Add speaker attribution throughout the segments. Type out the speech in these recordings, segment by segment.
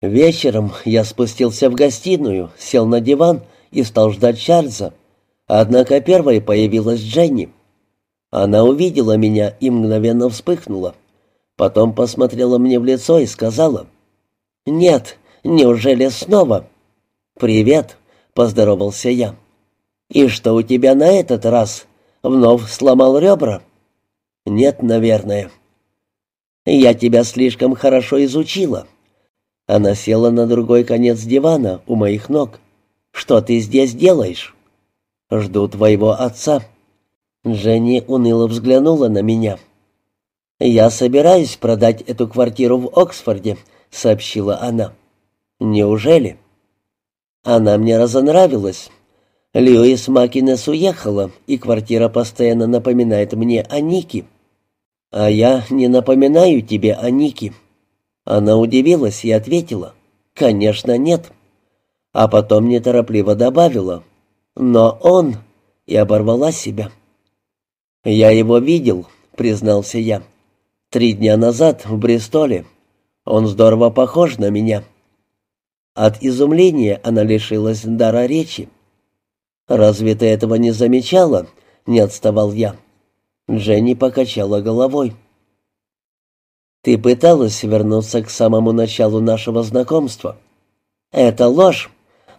Speaker 1: Вечером я спустился в гостиную, сел на диван и стал ждать Чарльза. Однако первой появилась Дженни. Она увидела меня и мгновенно вспыхнула. Потом посмотрела мне в лицо и сказала, «Нет, неужели снова?» «Привет», — поздоровался я. «И что у тебя на этот раз? Вновь сломал ребра?» «Нет, наверное». «Я тебя слишком хорошо изучила». Она села на другой конец дивана у моих ног. «Что ты здесь делаешь?» «Жду твоего отца». Женни уныло взглянула на меня. «Я собираюсь продать эту квартиру в Оксфорде», — сообщила она. «Неужели?» Она мне разонравилась. Льюис Макинес уехала, и квартира постоянно напоминает мне о Нике. А я не напоминаю тебе о Нике. Она удивилась и ответила, «Конечно, нет». А потом неторопливо добавила, «Но он...» и оборвала себя. «Я его видел», — признался я. «Три дня назад в Бристоле. Он здорово похож на меня». От изумления она лишилась дара речи. «Разве ты этого не замечала?» — не отставал я. Дженни покачала головой. «Ты пыталась вернуться к самому началу нашего знакомства. Это ложь,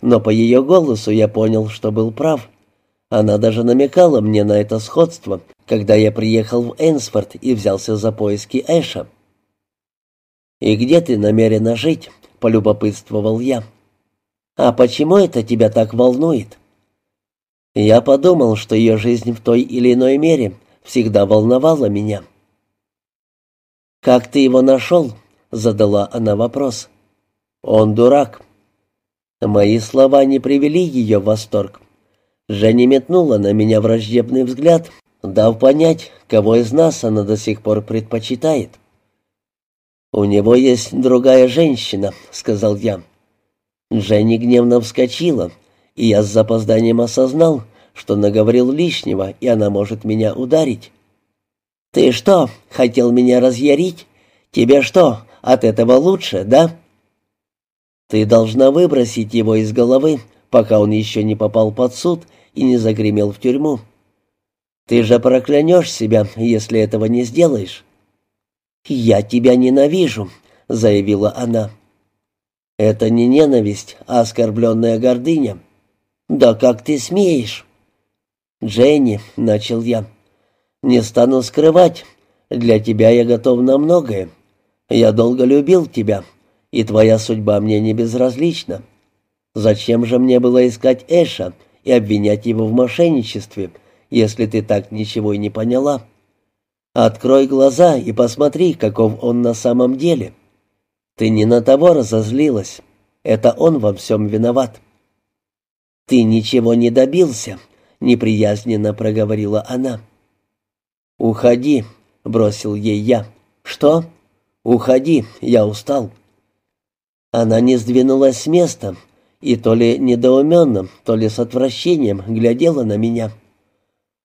Speaker 1: но по ее голосу я понял, что был прав. Она даже намекала мне на это сходство, когда я приехал в Энсфорд и взялся за поиски Эша. «И где ты намерена жить?» — полюбопытствовал я. «А почему это тебя так волнует?» Я подумал, что ее жизнь в той или иной мере всегда волновала меня. «Как ты его нашел?» — задала она вопрос. «Он дурак». Мои слова не привели ее в восторг. Женя метнула на меня враждебный взгляд, дав понять, кого из нас она до сих пор предпочитает. «У него есть другая женщина», — сказал я. Женя гневно вскочила, и я с запозданием осознал, что наговорил лишнего, и она может меня ударить. «Ты что, хотел меня разъярить? Тебе что, от этого лучше, да?» «Ты должна выбросить его из головы, пока он еще не попал под суд и не загремел в тюрьму. Ты же проклянешь себя, если этого не сделаешь». «Я тебя ненавижу», — заявила она. «Это не ненависть, а оскорбленная гордыня». «Да как ты смеешь?» «Дженни», — начал я, — «не стану скрывать, для тебя я готов на многое. Я долго любил тебя, и твоя судьба мне не безразлична. Зачем же мне было искать Эша и обвинять его в мошенничестве, если ты так ничего и не поняла?» Открой глаза и посмотри, каков он на самом деле. Ты не на того разозлилась. Это он во всем виноват. Ты ничего не добился, неприязненно проговорила она. Уходи, бросил ей я. Что? Уходи, я устал. Она не сдвинулась с места и то ли недоуменно, то ли с отвращением глядела на меня.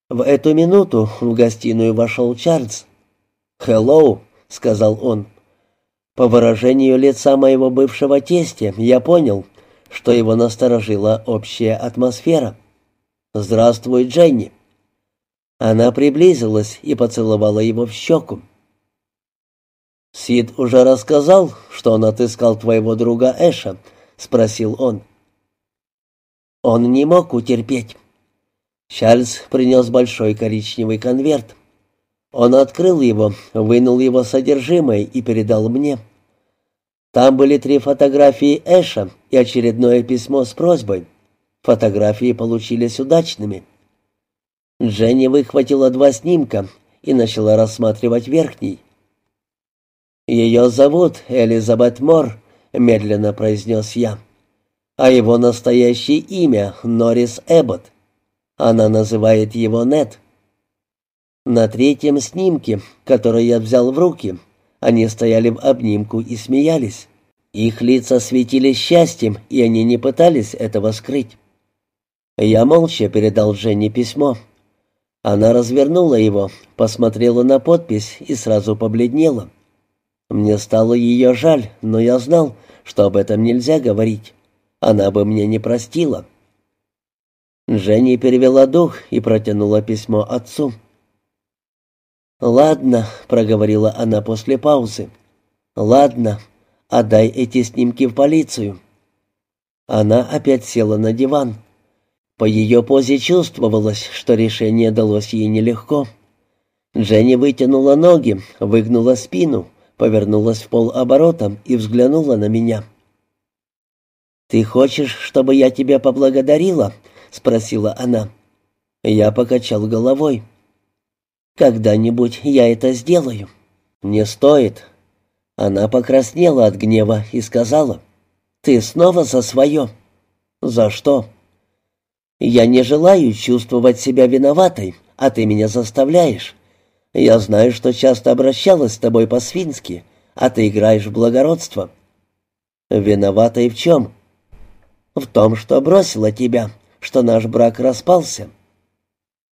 Speaker 1: В эту минуту в гостиную вошел Чарльз. «Хеллоу», — сказал он. По выражению лица моего бывшего тестя я понял, что его насторожила общая атмосфера. «Здравствуй, Дженни». Она приблизилась и поцеловала его в щеку. «Сид уже рассказал, что он отыскал твоего друга Эша?» — спросил он. Он не мог утерпеть. Чарльз принес большой коричневый конверт. Он открыл его, вынул его содержимое и передал мне. Там были три фотографии Эша и очередное письмо с просьбой. Фотографии получились удачными. Дженни выхватила два снимка и начала рассматривать верхний. «Ее зовут Элизабет Мор», — медленно произнес я. «А его настоящее имя — Норрис Эббот. Она называет его Нет. На третьем снимке, который я взял в руки, они стояли в обнимку и смеялись. Их лица светились счастьем, и они не пытались этого скрыть. Я молча передал Жене письмо. Она развернула его, посмотрела на подпись и сразу побледнела. Мне стало ее жаль, но я знал, что об этом нельзя говорить. Она бы мне не простила. Женя перевела дух и протянула письмо отцу. «Ладно», — проговорила она после паузы. «Ладно, отдай эти снимки в полицию». Она опять села на диван. По ее позе чувствовалось, что решение далось ей нелегко. Дженни вытянула ноги, выгнула спину, повернулась в полоборота и взглянула на меня. «Ты хочешь, чтобы я тебя поблагодарила?» — спросила она. Я покачал головой. «Когда-нибудь я это сделаю». «Не стоит». Она покраснела от гнева и сказала. «Ты снова за свое». «За что?» «Я не желаю чувствовать себя виноватой, а ты меня заставляешь. Я знаю, что часто обращалась с тобой по-свински, а ты играешь в благородство». «Виноватой в чем?» «В том, что бросила тебя, что наш брак распался».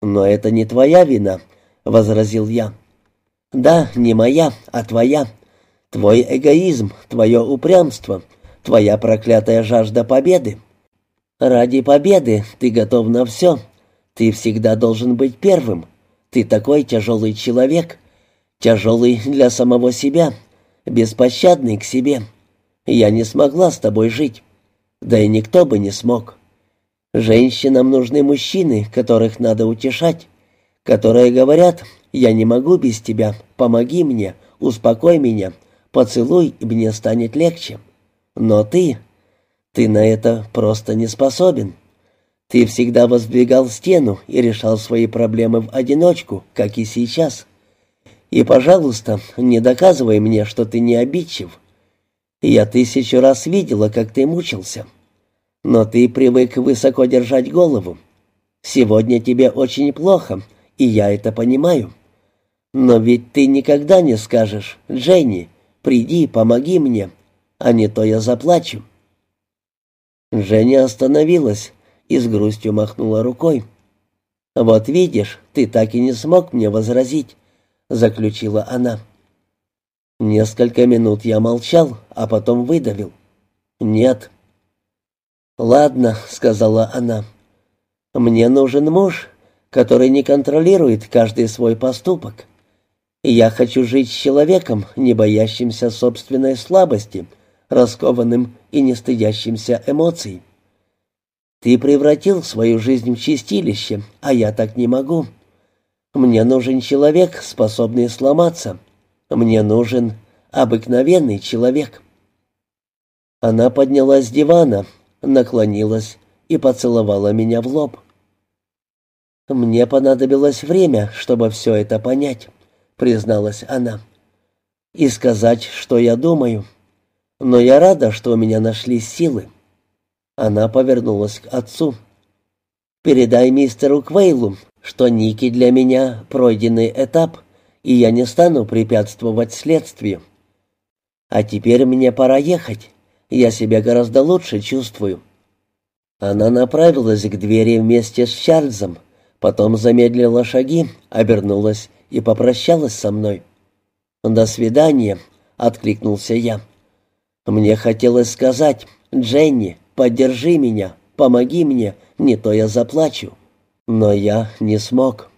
Speaker 1: «Но это не твоя вина», — возразил я. «Да, не моя, а твоя. Твой эгоизм, твое упрямство, твоя проклятая жажда победы. Ради победы ты готов на все. Ты всегда должен быть первым. Ты такой тяжелый человек, тяжелый для самого себя, беспощадный к себе. Я не смогла с тобой жить, да и никто бы не смог. Женщинам нужны мужчины, которых надо утешать, которые говорят «Я не могу без тебя, помоги мне, успокой меня, поцелуй, и мне станет легче». Но ты, ты на это просто не способен. Ты всегда воздвигал стену и решал свои проблемы в одиночку, как и сейчас. И, пожалуйста, не доказывай мне, что ты не обидчив. Я тысячу раз видела, как ты мучился. Но ты привык высоко держать голову. Сегодня тебе очень плохо, и я это понимаю. Но ведь ты никогда не скажешь, Дженни, приди, помоги мне, а не то я заплачу. Женя остановилась, и с грустью махнула рукой. «Вот видишь, ты так и не смог мне возразить», — заключила она. Несколько минут я молчал, а потом выдавил. «Нет». «Ладно», — сказала она. «Мне нужен муж, который не контролирует каждый свой поступок. Я хочу жить с человеком, не боящимся собственной слабости, раскованным и не стыдящимся эмоций. Ты превратил свою жизнь в чистилище, а я так не могу. Мне нужен человек, способный сломаться. Мне нужен обыкновенный человек». Она поднялась с дивана, наклонилась и поцеловала меня в лоб. «Мне понадобилось время, чтобы все это понять», — призналась она. «И сказать, что я думаю. Но я рада, что у меня нашлись силы. Она повернулась к отцу. «Передай мистеру Квейлу, что Ники для меня пройденный этап, и я не стану препятствовать следствию. А теперь мне пора ехать. Я себя гораздо лучше чувствую». Она направилась к двери вместе с Чарльзом, потом замедлила шаги, обернулась и попрощалась со мной. «До свидания», — откликнулся я. Мне хотелось сказать, «Дженни, Поддержи меня, помоги мне, не то я заплачу». Но я не смог.